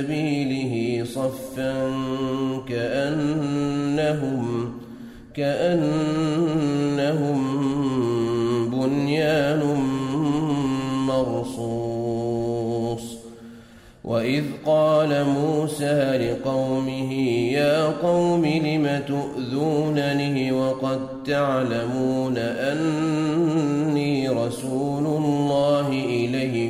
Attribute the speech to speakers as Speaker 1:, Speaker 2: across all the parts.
Speaker 1: سبيله صفا كأنهم كأنهم بنيان مرصوص. وإذ قال موسى لقومه يا قوم لم تؤذونني وقد تعلمون أني رسول الله إليكم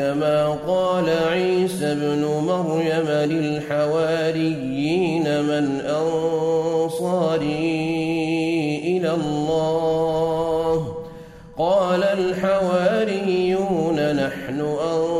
Speaker 1: كما قال عيسى ابن مريم للحواريين من أنصاري إلى الله. قال الحواريون نحن أنصار